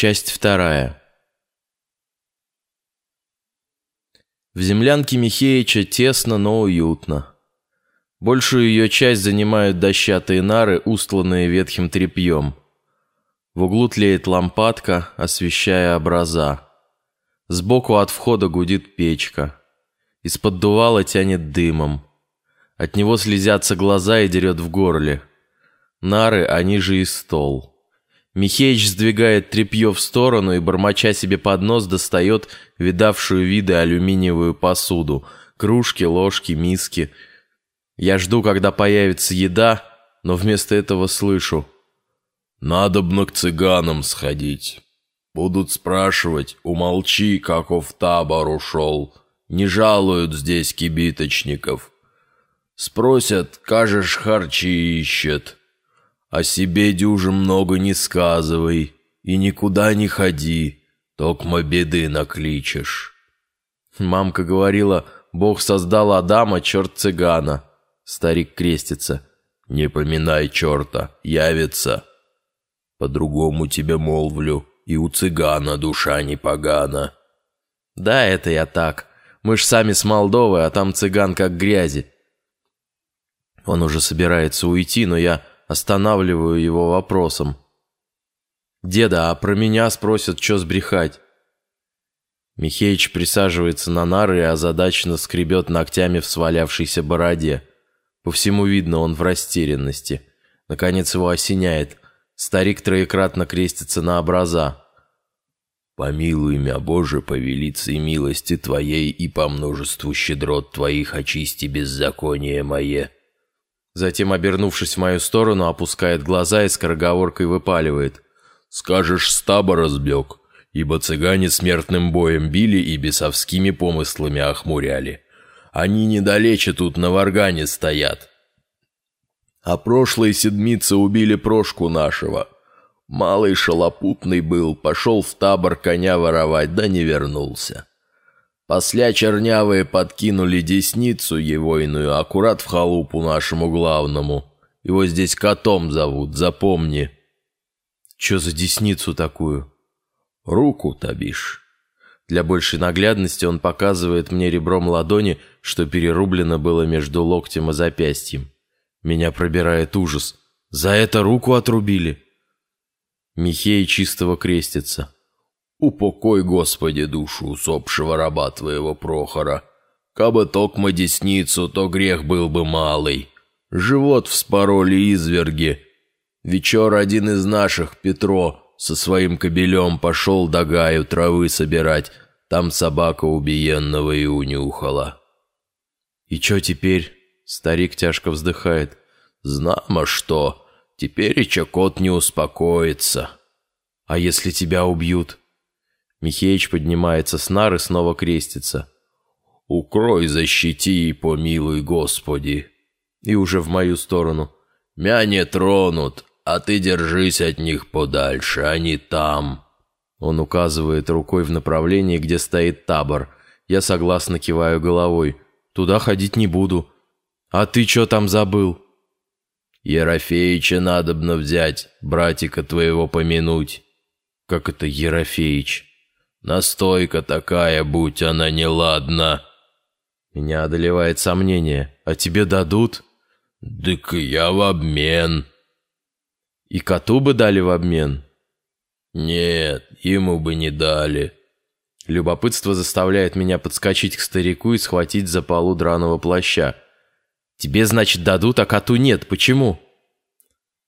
Часть вторая. В землянке Михеича тесно, но уютно. Большую ее часть занимают дощатые нары, устланные ветхим тряпьем. В углу тлеет лампадка, освещая образа. Сбоку от входа гудит печка. Из-под дувала тянет дымом. От него слезятся глаза и дерет в горле. Нары, они же и стол. Михеич сдвигает тряпье в сторону и, бормоча себе под нос, достает видавшую виды алюминиевую посуду. Кружки, ложки, миски. Я жду, когда появится еда, но вместо этого слышу. «Надобно к цыганам сходить. Будут спрашивать, умолчи, каков табор ушел. Не жалуют здесь кибиточников. Спросят, кажешь, харчи ищет». О себе дюже много не сказывай и никуда не ходи, токмо беды накличешь. Мамка говорила, Бог создал Адама, черт цыгана. Старик крестится. Не поминай черта, явится. По-другому тебе молвлю, и у цыгана душа не погана. Да, это я так. Мы ж сами с Молдовы, а там цыган как грязи. Он уже собирается уйти, но я Останавливаю его вопросом. «Деда, а про меня спросят, что сбрехать?» Михеич присаживается на нары и озадаченно скребет ногтями в свалявшейся бороде. По всему видно, он в растерянности. Наконец его осеняет. Старик троекратно крестится на образа. «Помилуй меня, Боже, по велице милости Твоей и по множеству щедрот Твоих очисти беззаконие мое». Затем, обернувшись в мою сторону, опускает глаза и скороговоркой выпаливает. «Скажешь, стаба разбег, ибо цыгане смертным боем били и бесовскими помыслами охмуряли. Они недалече тут на варгане стоят. А прошлой седмице убили прошку нашего. Малый шалопутный был, пошел в табор коня воровать, да не вернулся. После чернявые подкинули десницу егойную аккурат в халупу нашему главному. Его здесь котом зовут, запомни. Че за десницу такую? Руку, табишь. Для большей наглядности он показывает мне ребром ладони, что перерублено было между локтем и запястьем. Меня пробирает ужас. За это руку отрубили. Михей чистого крестится. Упокой, Господи, душу усопшего раба твоего Прохора. Кабы токмо десницу, то грех был бы малый. Живот вспороли изверги. Вечер один из наших, Петро, со своим кобелем пошел до гаю травы собирать. Там собака убиенного и унюхала. «И чё теперь?» Старик тяжко вздыхает. «Знамо что. Теперь и кот не успокоится». «А если тебя убьют?» Михеич поднимается с нары, снова крестится. «Укрой, защити и помилуй, Господи!» И уже в мою сторону. «Мя не тронут, а ты держись от них подальше, они там!» Он указывает рукой в направлении, где стоит табор. Я согласно киваю головой. «Туда ходить не буду». «А ты что там забыл?» «Ерофеича надобно взять, братика твоего помянуть». «Как это Ерофеич?» Настойка такая, будь она неладна. Меня одолевает сомнение. А тебе дадут? Дык я в обмен. И коту бы дали в обмен? Нет, ему бы не дали. Любопытство заставляет меня подскочить к старику и схватить за полу драного плаща. Тебе, значит, дадут, а коту нет. Почему?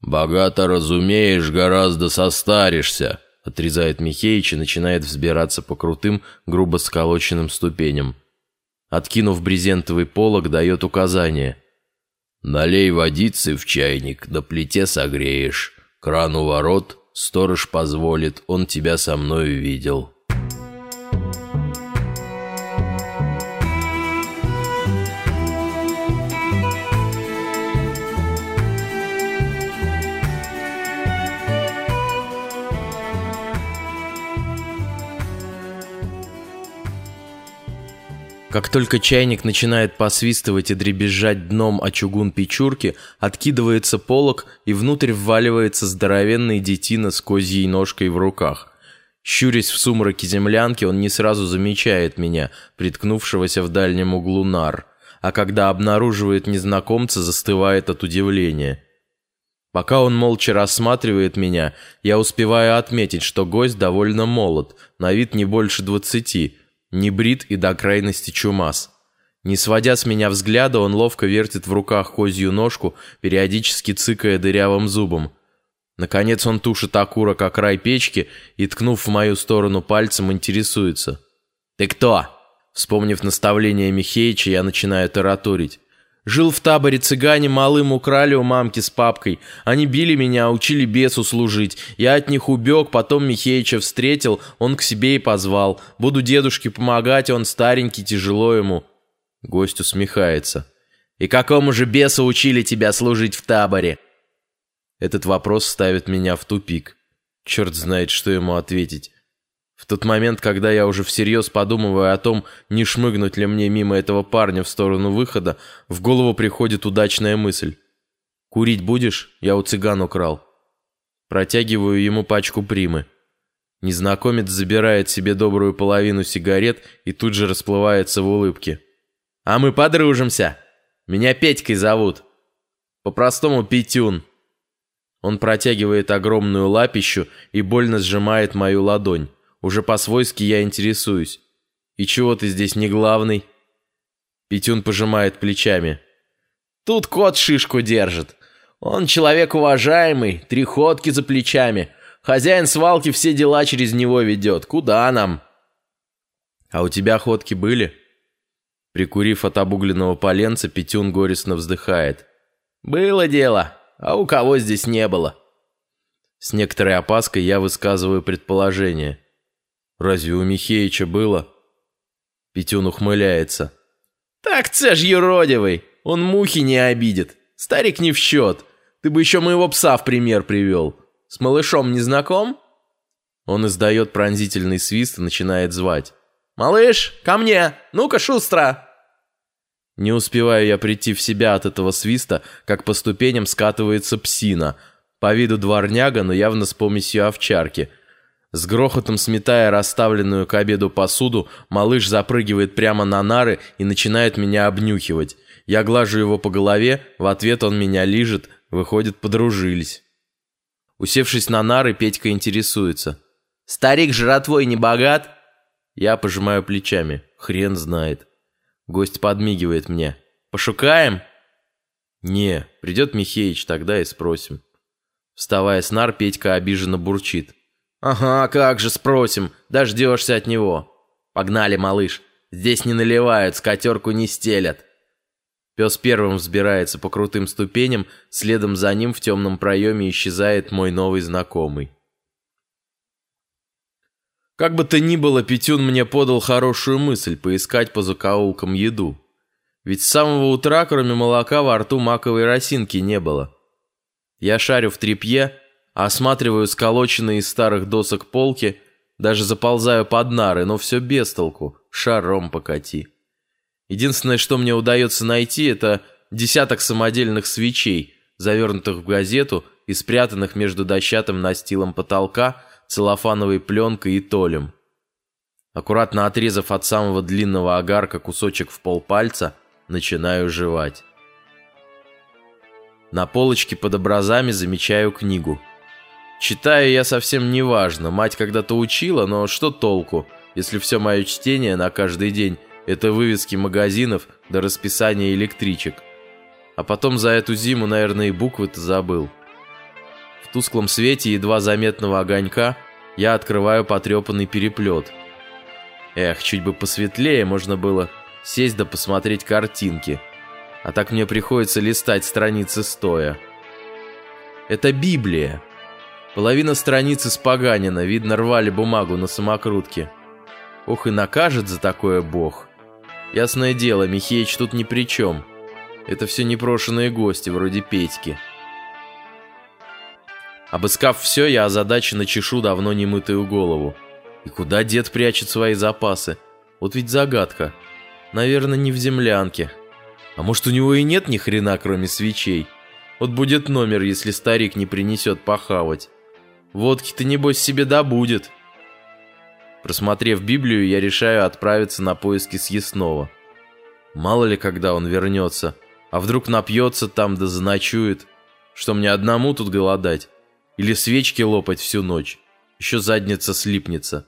Богато разумеешь, гораздо состаришься. Отрезает Михеич и начинает взбираться по крутым, грубо сколоченным ступеням. Откинув брезентовый полог, дает указание. «Налей водицы в чайник, на плите согреешь. Кран у ворот, сторож позволит, он тебя со мной видел». Как только чайник начинает посвистывать и дребезжать дном о чугун печурки, откидывается полог и внутрь вваливается здоровенный детина с козьей ножкой в руках. Щурясь в сумраке землянки, он не сразу замечает меня, приткнувшегося в дальнем углу нар, а когда обнаруживает незнакомца, застывает от удивления. Пока он молча рассматривает меня, я успеваю отметить, что гость довольно молод, на вид не больше двадцати, не брит и до крайности чумас. Не сводя с меня взгляда, он ловко вертит в руках козью ножку, периодически цыкая дырявым зубом. Наконец он тушит окурок о край печки и, ткнув в мою сторону пальцем, интересуется. «Ты кто?» Вспомнив наставление Михеича, я начинаю тараторить. Жил в таборе цыгане, малым украли у мамки с папкой. Они били меня, учили бесу служить. Я от них убег, потом Михеича встретил, он к себе и позвал. Буду дедушке помогать, он старенький, тяжело ему. Гость усмехается. «И какому же бесу учили тебя служить в таборе?» Этот вопрос ставит меня в тупик. Черт знает, что ему ответить. В тот момент, когда я уже всерьез подумываю о том, не шмыгнуть ли мне мимо этого парня в сторону выхода, в голову приходит удачная мысль. «Курить будешь? Я у цыган украл». Протягиваю ему пачку примы. Незнакомец забирает себе добрую половину сигарет и тут же расплывается в улыбке. «А мы подружимся. Меня Петькой зовут. По-простому Петюн». Он протягивает огромную лапищу и больно сжимает мою ладонь. Уже по-свойски я интересуюсь. «И чего ты здесь не главный?» Петюн пожимает плечами. «Тут кот шишку держит. Он человек уважаемый, три ходки за плечами. Хозяин свалки все дела через него ведет. Куда нам?» «А у тебя ходки были?» Прикурив от обугленного поленца, Петюн горестно вздыхает. «Было дело, а у кого здесь не было?» С некоторой опаской я высказываю предположение – Разве у Михеича было?» Петюн ухмыляется. «Так це ж юродивый, он мухи не обидит. Старик не в счет. Ты бы еще моего пса в пример привел. С малышом не знаком?» Он издает пронзительный свист и начинает звать. «Малыш, ко мне! Ну-ка, шустро!» Не успеваю я прийти в себя от этого свиста, как по ступеням скатывается псина. По виду дворняга, но явно с помесью овчарки – с грохотом сметая расставленную к обеду посуду, малыш запрыгивает прямо на нары и начинает меня обнюхивать. Я глажу его по голове, в ответ он меня лижет, выходит, подружились. Усевшись на нары, Петька интересуется. «Старик жратвой не богат?» Я пожимаю плечами. Хрен знает. Гость подмигивает мне. «Пошукаем?» «Не, придет Михеич, тогда и спросим». Вставая с нар, Петька обиженно бурчит. «Ага, как же, спросим. Дождешься от него. Погнали, малыш. Здесь не наливают, скатерку не стелят». Пес первым взбирается по крутым ступеням, следом за ним в темном проеме исчезает мой новый знакомый. Как бы то ни было, Петюн мне подал хорошую мысль поискать по закоулкам еду. Ведь с самого утра, кроме молока, во рту маковой росинки не было. Я шарю в тряпье, Осматриваю сколоченные из старых досок полки, даже заползаю под нары, но все без толку, шаром покати. Единственное, что мне удается найти, это десяток самодельных свечей, завернутых в газету и спрятанных между дощатым настилом потолка, целлофановой пленкой и толем. Аккуратно отрезав от самого длинного огарка кусочек в полпальца, начинаю жевать. На полочке под образами замечаю книгу. Читаю я совсем неважно, мать когда-то учила, но что толку, если все мое чтение на каждый день – это вывески магазинов до расписания электричек. А потом за эту зиму, наверное, и буквы-то забыл. В тусклом свете едва заметного огонька я открываю потрепанный переплет. Эх, чуть бы посветлее можно было сесть да посмотреть картинки. А так мне приходится листать страницы стоя. Это Библия. Половина страницы споганена, видно, рвали бумагу на самокрутке. Ох и накажет за такое бог. Ясное дело, Михеич тут ни при чем. Это все непрошенные гости, вроде Петьки. Обыскав все, я озадаченно чешу давно немытую голову. И куда дед прячет свои запасы? Вот ведь загадка. Наверное, не в землянке. А может, у него и нет ни хрена, кроме свечей? Вот будет номер, если старик не принесет похавать. Водки-то, небось, себе добудет. Просмотрев Библию, я решаю отправиться на поиски съестного. Мало ли, когда он вернется. А вдруг напьется там да заночует. Что мне одному тут голодать? Или свечки лопать всю ночь? Еще задница слипнется.